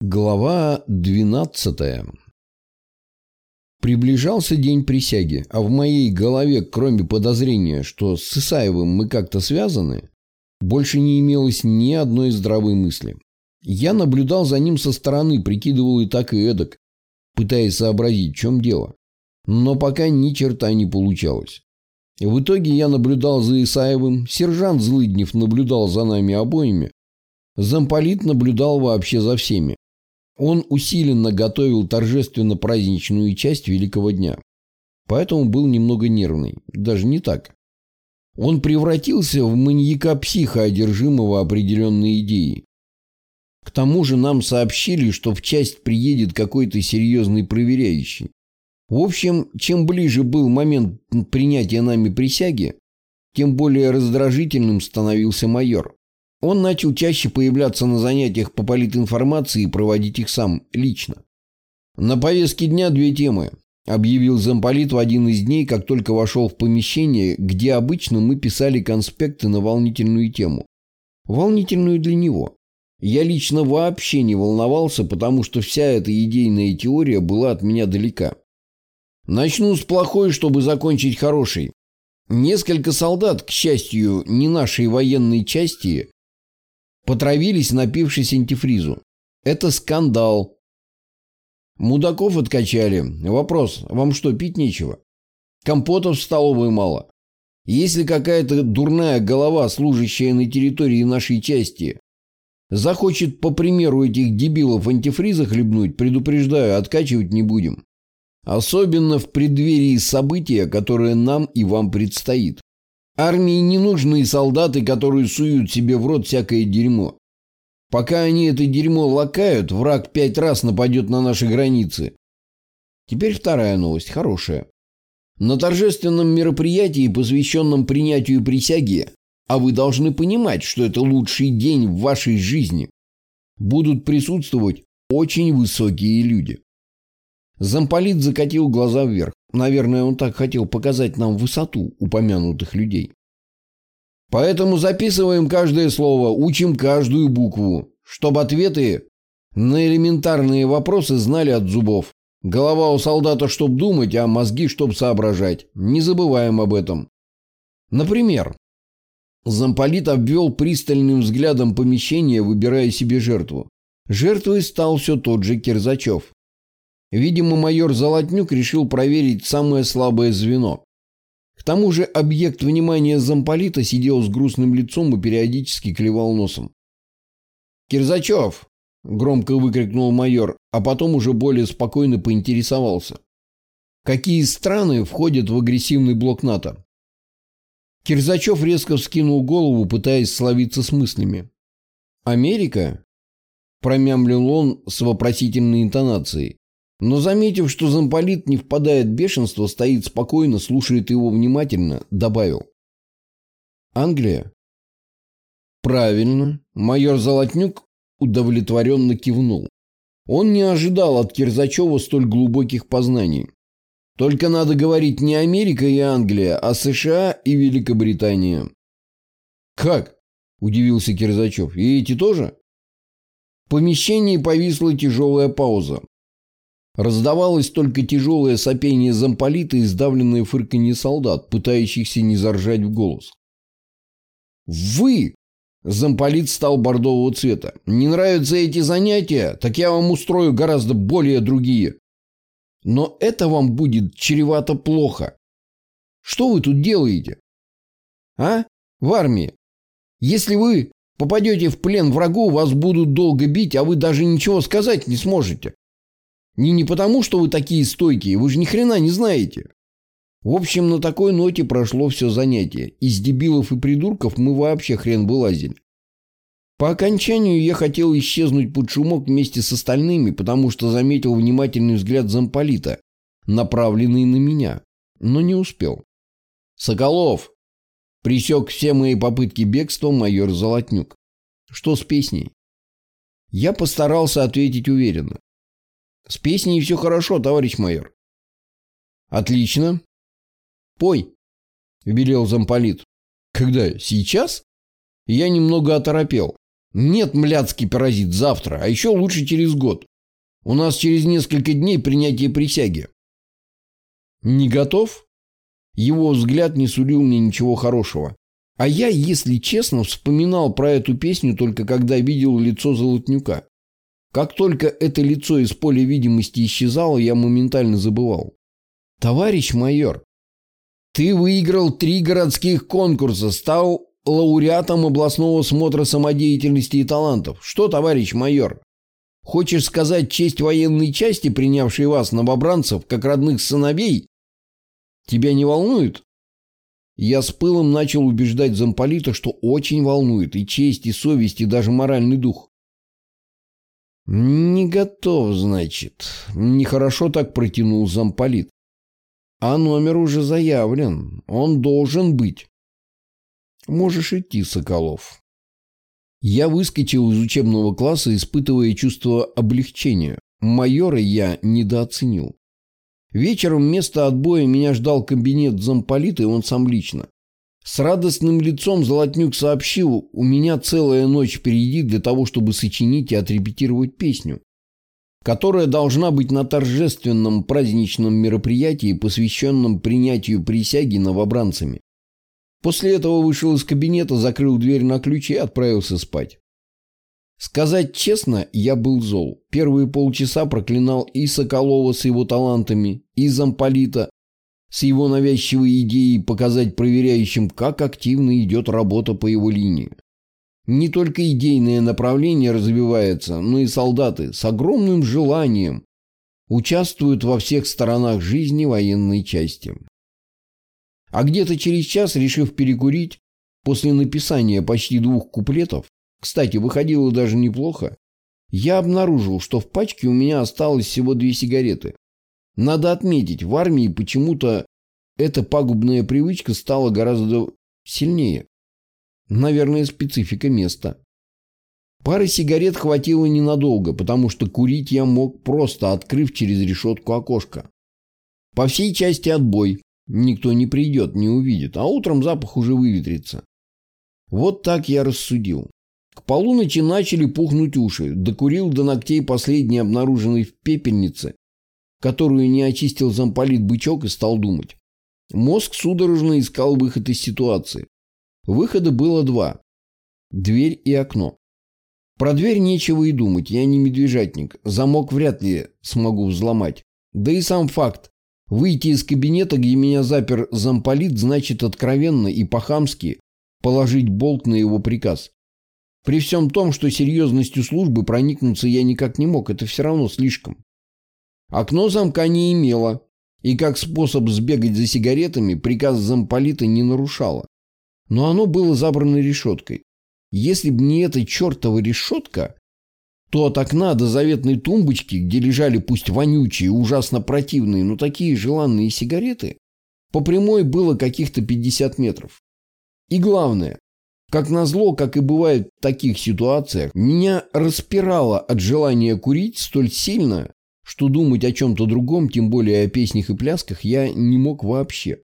Глава 12 Приближался день присяги, а в моей голове, кроме подозрения, что с Исаевым мы как-то связаны, больше не имелось ни одной здравой мысли. Я наблюдал за ним со стороны, прикидывал и так, и эдак, пытаясь сообразить, в чем дело. Но пока ни черта не получалось. В итоге я наблюдал за Исаевым, сержант Злыднев наблюдал за нами обоими, замполит наблюдал вообще за всеми. Он усиленно готовил торжественно-праздничную часть Великого дня. Поэтому был немного нервный. Даже не так. Он превратился в маньяка-психа, одержимого определенной идеей. К тому же нам сообщили, что в часть приедет какой-то серьезный проверяющий. В общем, чем ближе был момент принятия нами присяги, тем более раздражительным становился майор. Он начал чаще появляться на занятиях по политинформации и проводить их сам, лично. На повестке дня две темы, объявил замполит в один из дней, как только вошел в помещение, где обычно мы писали конспекты на волнительную тему. Волнительную для него. Я лично вообще не волновался, потому что вся эта идейная теория была от меня далека. Начну с плохой, чтобы закончить хорошей. Несколько солдат, к счастью, не нашей военной части, Потравились, напившись антифризу. Это скандал. Мудаков откачали. Вопрос, вам что, пить нечего? Компотов в столовой мало. Если какая-то дурная голова, служащая на территории нашей части, захочет, по примеру этих дебилов, антифриза хлебнуть, предупреждаю, откачивать не будем. Особенно в преддверии события, которое нам и вам предстоит. Армии не нужны солдаты, которые суют себе в рот всякое дерьмо. Пока они это дерьмо лакают, враг пять раз нападет на наши границы. Теперь вторая новость, хорошая. На торжественном мероприятии, посвященном принятию присяги, а вы должны понимать, что это лучший день в вашей жизни, будут присутствовать очень высокие люди. Замполит закатил глаза вверх. Наверное, он так хотел показать нам высоту упомянутых людей. Поэтому записываем каждое слово, учим каждую букву, чтобы ответы на элементарные вопросы знали от зубов. Голова у солдата, чтоб думать, а мозги, чтоб соображать. Не забываем об этом. Например, замполит обвел пристальным взглядом помещение, выбирая себе жертву. Жертвой стал все тот же Кирзачев. Видимо, майор Золотнюк решил проверить самое слабое звено. К тому же объект внимания замполита сидел с грустным лицом и периодически клевал носом. «Кирзачев!» – громко выкрикнул майор, а потом уже более спокойно поинтересовался. «Какие страны входят в агрессивный блок НАТО?» Кирзачев резко вскинул голову, пытаясь словиться с мыслями. «Америка?» – промямлил он с вопросительной интонацией. Но заметив, что замполит не впадает в бешенство, стоит спокойно, слушает его внимательно, добавил. Англия? Правильно. Майор Золотнюк удовлетворенно кивнул. Он не ожидал от Кирзачева столь глубоких познаний. Только надо говорить не Америка и Англия, а США и Великобритания. «Как?» – удивился Кирзачев. «И эти тоже?» В помещении повисла тяжелая пауза. Раздавалось только тяжелое сопение замполита и сдавленное фырканье солдат, пытающихся не заржать в голос. «Вы!» – замполит стал бордового цвета. «Не нравятся эти занятия? Так я вам устрою гораздо более другие. Но это вам будет чревато плохо. Что вы тут делаете? А? В армии? Если вы попадете в плен врагу, вас будут долго бить, а вы даже ничего сказать не сможете. Не, не потому, что вы такие стойкие, вы же ни хрена не знаете. В общем, на такой ноте прошло все занятие. Из дебилов и придурков мы вообще хрен вылазили. По окончанию я хотел исчезнуть под шумок вместе с остальными, потому что заметил внимательный взгляд замполита, направленный на меня, но не успел. «Соколов!» – пресек все мои попытки бегства майор Золотнюк. «Что с песней?» Я постарался ответить уверенно. С песней все хорошо, товарищ майор. Отлично. Пой, велел замполит. Когда? Сейчас? Я немного оторопел. Нет, мляцкий паразит, завтра, а еще лучше через год. У нас через несколько дней принятие присяги. Не готов? Его взгляд не сулил мне ничего хорошего. А я, если честно, вспоминал про эту песню только когда видел лицо Золотнюка. Как только это лицо из поля видимости исчезало, я моментально забывал. «Товарищ майор, ты выиграл три городских конкурса, стал лауреатом областного смотра самодеятельности и талантов. Что, товарищ майор, хочешь сказать честь военной части, принявшей вас, новобранцев, как родных сыновей? Тебя не волнует?» Я с пылом начал убеждать замполита, что очень волнует и честь, и совесть, и даже моральный дух. «Не готов, значит». Нехорошо так протянул замполит. «А номер уже заявлен. Он должен быть». «Можешь идти, Соколов». Я выскочил из учебного класса, испытывая чувство облегчения. Майора я недооценил. Вечером вместо отбоя меня ждал кабинет замполита, и он сам лично. С радостным лицом Золотнюк сообщил, у меня целая ночь впереди для того, чтобы сочинить и отрепетировать песню, которая должна быть на торжественном праздничном мероприятии, посвященном принятию присяги новобранцами. После этого вышел из кабинета, закрыл дверь на ключ и отправился спать. Сказать честно, я был зол. Первые полчаса проклинал и Соколова с его талантами, и замполита с его навязчивой идеей показать проверяющим, как активно идет работа по его линии. Не только идейное направление развивается, но и солдаты с огромным желанием участвуют во всех сторонах жизни военной части. А где-то через час, решив перекурить, после написания почти двух куплетов, кстати, выходило даже неплохо. Я обнаружил, что в пачке у меня осталось всего две сигареты. Надо отметить, в армии почему-то эта пагубная привычка стала гораздо сильнее. Наверное, специфика места. Пары сигарет хватило ненадолго, потому что курить я мог просто, открыв через решетку окошко. По всей части отбой. Никто не придет, не увидит, а утром запах уже выветрится. Вот так я рассудил. К полуночи начали пухнуть уши. Докурил до ногтей последний обнаруженный в пепельнице, которую не очистил замполит бычок и стал думать. Мозг судорожно искал выход из ситуации. Выхода было два. Дверь и окно. Про дверь нечего и думать, я не медвежатник. Замок вряд ли смогу взломать. Да и сам факт. Выйти из кабинета, где меня запер замполит, значит откровенно и по-хамски положить болт на его приказ. При всем том, что серьезностью службы проникнуться я никак не мог, это все равно слишком. Окно замка не имело, и как способ сбегать за сигаретами приказ замполита не нарушало. Но оно было забрано решеткой. Если бы не эта чертова решетка, то от окна до заветной тумбочки, где лежали пусть вонючие, ужасно противные, но такие желанные сигареты, по прямой было каких-то 50 метров. И главное, как назло, как и бывает в таких ситуациях, меня распирало от желания курить столь сильно, что думать о чем-то другом, тем более о песнях и плясках, я не мог вообще.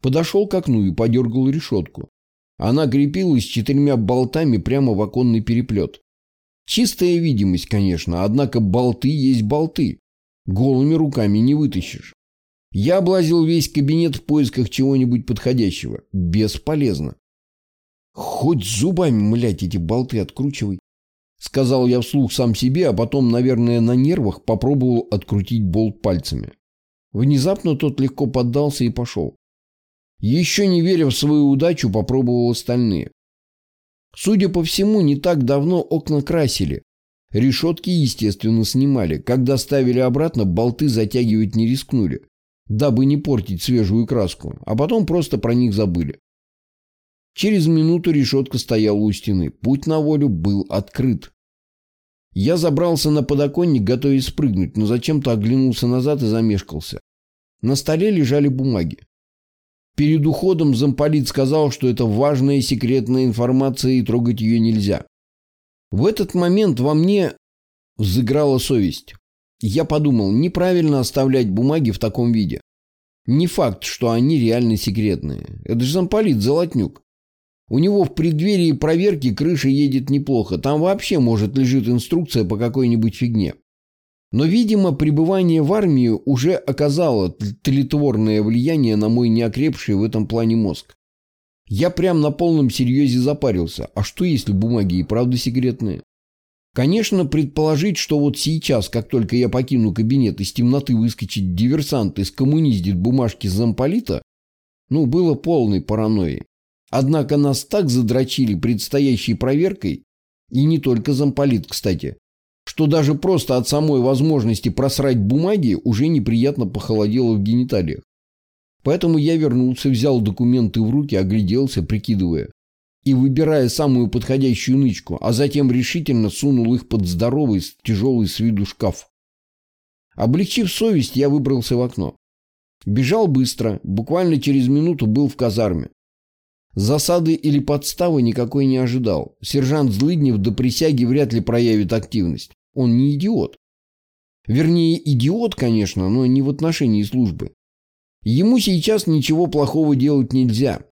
Подошел к окну и подергал решетку. Она крепилась четырьмя болтами прямо в оконный переплет. Чистая видимость, конечно, однако болты есть болты. Голыми руками не вытащишь. Я облазил весь кабинет в поисках чего-нибудь подходящего. Бесполезно. Хоть зубами, млять, эти болты откручивай. Сказал я вслух сам себе, а потом, наверное, на нервах попробовал открутить болт пальцами. Внезапно тот легко поддался и пошел. Еще не веря в свою удачу, попробовал остальные. Судя по всему, не так давно окна красили. Решетки, естественно, снимали. Когда ставили обратно, болты затягивать не рискнули, дабы не портить свежую краску, а потом просто про них забыли. Через минуту решетка стояла у стены. Путь на волю был открыт. Я забрался на подоконник, готовясь спрыгнуть, но зачем-то оглянулся назад и замешкался. На столе лежали бумаги. Перед уходом замполит сказал, что это важная секретная информация и трогать ее нельзя. В этот момент во мне взыграла совесть. Я подумал, неправильно оставлять бумаги в таком виде. Не факт, что они реально секретные. Это же замполит Золотнюк. У него в преддверии проверки крыша едет неплохо. Там вообще, может, лежит инструкция по какой-нибудь фигне. Но, видимо, пребывание в армии уже оказало тлетворное влияние на мой неокрепший в этом плане мозг. Я прям на полном серьезе запарился. А что, если бумаги и правда секретные? Конечно, предположить, что вот сейчас, как только я покину кабинет, из темноты выскочит диверсант и скоммуниздит бумажки замполита, ну, было полной паранойей. Однако нас так задрочили предстоящей проверкой, и не только замполит, кстати, что даже просто от самой возможности просрать бумаги уже неприятно похолодело в гениталиях. Поэтому я вернулся, взял документы в руки, огляделся, прикидывая, и выбирая самую подходящую нычку, а затем решительно сунул их под здоровый, тяжелый с виду шкаф. Облегчив совесть, я выбрался в окно. Бежал быстро, буквально через минуту был в казарме. Засады или подставы никакой не ожидал. Сержант Злыднев до присяги вряд ли проявит активность. Он не идиот. Вернее, идиот, конечно, но не в отношении службы. Ему сейчас ничего плохого делать нельзя.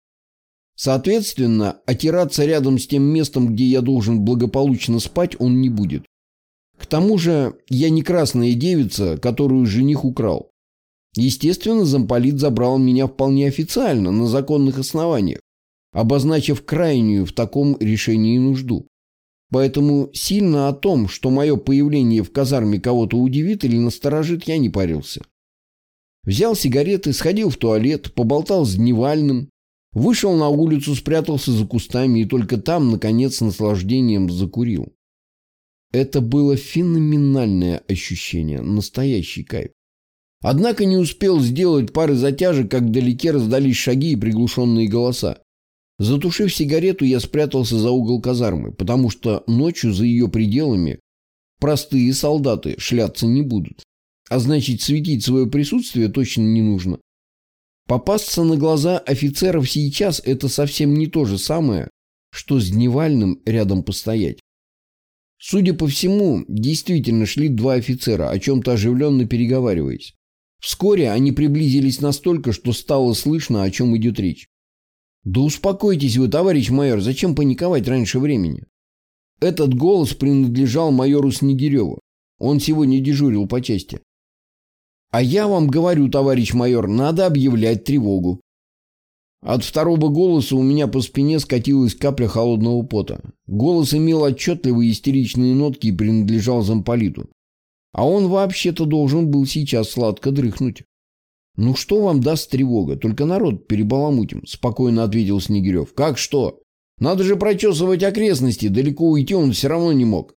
Соответственно, отираться рядом с тем местом, где я должен благополучно спать, он не будет. К тому же, я не красная девица, которую жених украл. Естественно, замполит забрал меня вполне официально, на законных основаниях, обозначив крайнюю в таком решении нужду. Поэтому сильно о том, что мое появление в казарме кого-то удивит или насторожит, я не парился. Взял сигареты, сходил в туалет, поболтал с Дневальным, вышел на улицу, спрятался за кустами и только там, наконец, наслаждением закурил. Это было феноменальное ощущение, настоящий кайф. Однако не успел сделать пары затяжек, как вдалеке раздались шаги и приглушенные голоса. Затушив сигарету, я спрятался за угол казармы, потому что ночью за ее пределами простые солдаты шляться не будут. А значит, светить свое присутствие точно не нужно. Попасться на глаза офицеров сейчас – это совсем не то же самое, что с Дневальным рядом постоять. Судя по всему, действительно шли два офицера, о чем-то оживленно переговариваясь. Вскоре они приблизились настолько, что стало слышно, о чем идет речь. «Да успокойтесь вы, товарищ майор, зачем паниковать раньше времени?» Этот голос принадлежал майору Снегиреву. Он сегодня дежурил по части. «А я вам говорю, товарищ майор, надо объявлять тревогу». От второго голоса у меня по спине скатилась капля холодного пота. Голос имел отчетливые истеричные нотки и принадлежал замполиту. А он вообще-то должен был сейчас сладко дрыхнуть. «Ну что вам даст тревога? Только народ перебаламутим», – спокойно ответил Снегирев. «Как что? Надо же прочесывать окрестности, далеко уйти он все равно не мог».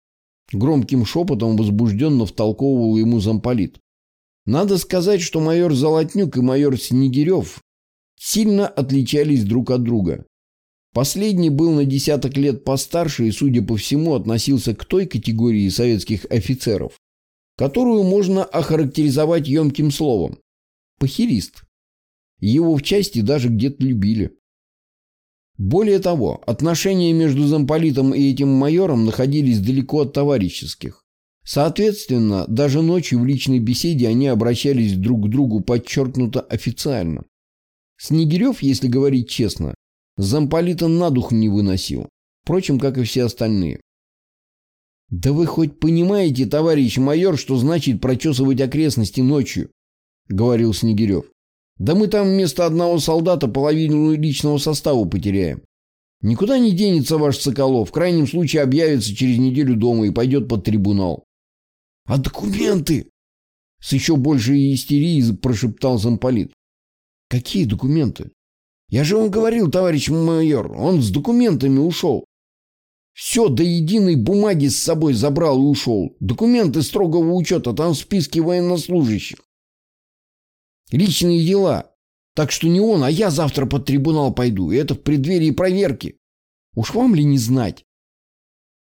Громким шепотом возбужденно втолковывал ему замполит. Надо сказать, что майор Золотнюк и майор Снегирев сильно отличались друг от друга. Последний был на десяток лет постарше и, судя по всему, относился к той категории советских офицеров, которую можно охарактеризовать емким словом Похерист. Его в части даже где-то любили. Более того, отношения между замполитом и этим майором находились далеко от товарищеских. Соответственно, даже ночью в личной беседе они обращались друг к другу подчеркнуто официально. Снегирев, если говорить честно, замполита на дух не выносил. Впрочем, как и все остальные. «Да вы хоть понимаете, товарищ майор, что значит прочесывать окрестности ночью?» — говорил Снегирев. «Да мы там вместо одного солдата половину личного состава потеряем. Никуда не денется ваш Соколов. В крайнем случае объявится через неделю дома и пойдет под трибунал». «А документы?» С еще большей истерией прошептал замполит. «Какие документы?» «Я же вам говорил, товарищ майор, он с документами ушел. Все до единой бумаги с собой забрал и ушел. Документы строгого учета, там списки военнослужащих. Личные дела. Так что не он, а я завтра под трибунал пойду. И это в преддверии проверки. Уж вам ли не знать?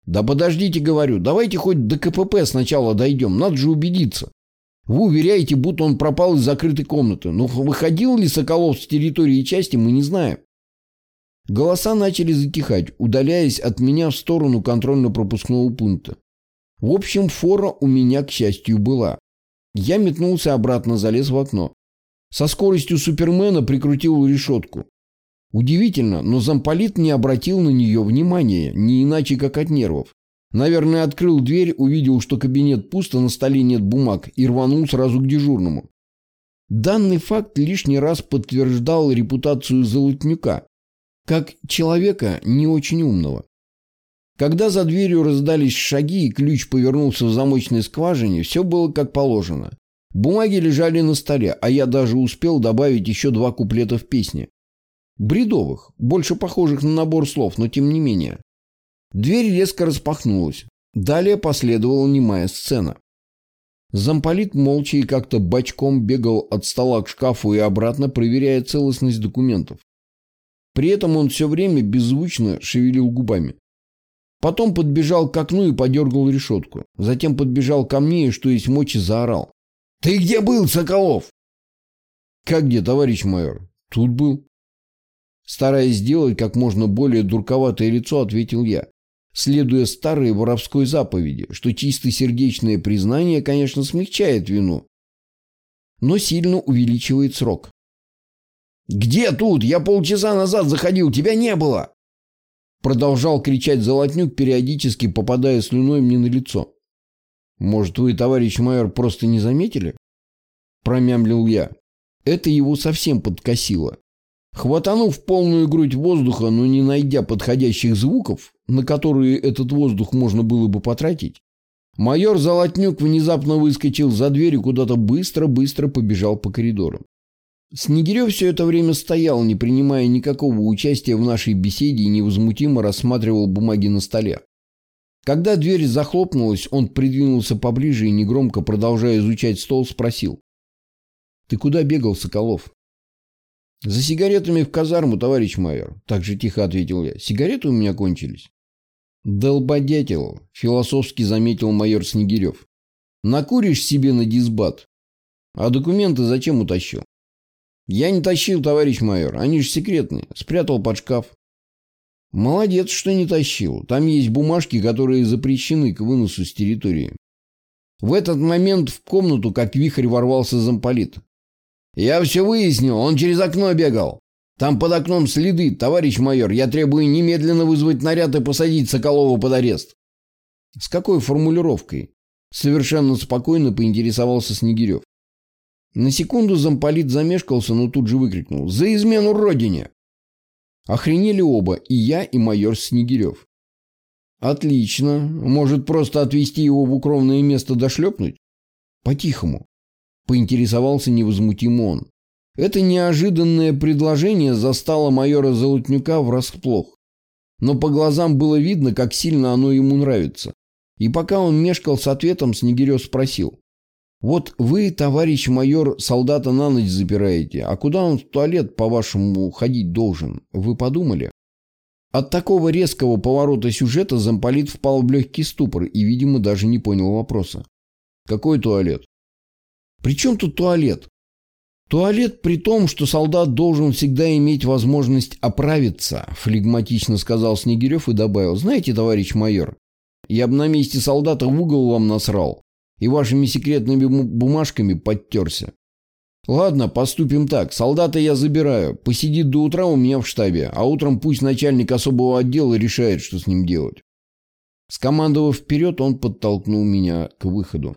Да подождите, говорю, давайте хоть до КПП сначала дойдем. Надо же убедиться. Вы уверяете, будто он пропал из закрытой комнаты. Но выходил ли Соколов с территории части, мы не знаем. Голоса начали затихать, удаляясь от меня в сторону контрольно-пропускного пункта. В общем, фора у меня, к счастью, была. Я метнулся обратно, залез в окно. Со скоростью Супермена прикрутил решетку. Удивительно, но замполит не обратил на нее внимания, не иначе как от нервов. Наверное, открыл дверь, увидел, что кабинет пусто, на столе нет бумаг, и рванул сразу к дежурному. Данный факт лишний раз подтверждал репутацию Золотнюка, как человека не очень умного. Когда за дверью раздались шаги и ключ повернулся в замочной скважине, все было как положено. Бумаги лежали на столе, а я даже успел добавить еще два куплета в песне. Бредовых, больше похожих на набор слов, но тем не менее. Дверь резко распахнулась. Далее последовала немая сцена. Замполит молча и как-то бочком бегал от стола к шкафу и обратно, проверяя целостность документов. При этом он все время беззвучно шевелил губами. Потом подбежал к окну и подергал решетку. Затем подбежал ко мне и, что есть мочи, заорал. «Ты где был, Соколов?» «Как где, товарищ майор?» «Тут был». Стараясь сделать как можно более дурковатое лицо, ответил я, следуя старой воровской заповеди, что чисто сердечное признание, конечно, смягчает вину, но сильно увеличивает срок. «Где тут? Я полчаса назад заходил, тебя не было!» Продолжал кричать Золотнюк, периодически попадая слюной мне на лицо. «Может, вы, товарищ майор, просто не заметили?» Промямлил я. Это его совсем подкосило. Хватанув полную грудь воздуха, но не найдя подходящих звуков, на которые этот воздух можно было бы потратить, майор Золотнюк внезапно выскочил за дверь и куда-то быстро-быстро побежал по коридору. Снегирев все это время стоял, не принимая никакого участия в нашей беседе и невозмутимо рассматривал бумаги на столе. Когда дверь захлопнулась, он придвинулся поближе и, негромко продолжая изучать стол, спросил. «Ты куда бегал, Соколов?» «За сигаретами в казарму, товарищ майор», – так же тихо ответил я. «Сигареты у меня кончились». «Долбодятел», – философски заметил майор Снегирев. «Накуришь себе на дисбат. А документы зачем утащил?» «Я не тащил, товарищ майор. Они же секретные. Спрятал под шкаф». «Молодец, что не тащил. Там есть бумажки, которые запрещены к выносу с территории». В этот момент в комнату, как вихрь, ворвался замполит. «Я все выяснил, он через окно бегал. Там под окном следы, товарищ майор. Я требую немедленно вызвать наряд и посадить Соколова под арест». «С какой формулировкой?» Совершенно спокойно поинтересовался Снегирев. На секунду замполит замешкался, но тут же выкрикнул «За измену родине!» Охренели оба, и я, и майор Снегирев. «Отлично. Может, просто отвезти его в укромное место дошлепнуть?» «По-тихому поинтересовался невозмутимо он. Это неожиданное предложение застало майора Золотнюка врасплох. Но по глазам было видно, как сильно оно ему нравится. И пока он мешкал с ответом, Снегирев спросил. «Вот вы, товарищ майор, солдата на ночь запираете, а куда он в туалет, по-вашему, ходить должен? Вы подумали?» От такого резкого поворота сюжета замполит впал в легкий ступор и, видимо, даже не понял вопроса. «Какой туалет?» При чем тут туалет? Туалет при том, что солдат должен всегда иметь возможность оправиться, флегматично сказал Снегирев и добавил. Знаете, товарищ майор, я бы на месте солдата в угол вам насрал и вашими секретными бумажками подтерся. Ладно, поступим так. Солдата я забираю. Посидит до утра у меня в штабе, а утром пусть начальник особого отдела решает, что с ним делать. Скомандовав вперед, он подтолкнул меня к выходу.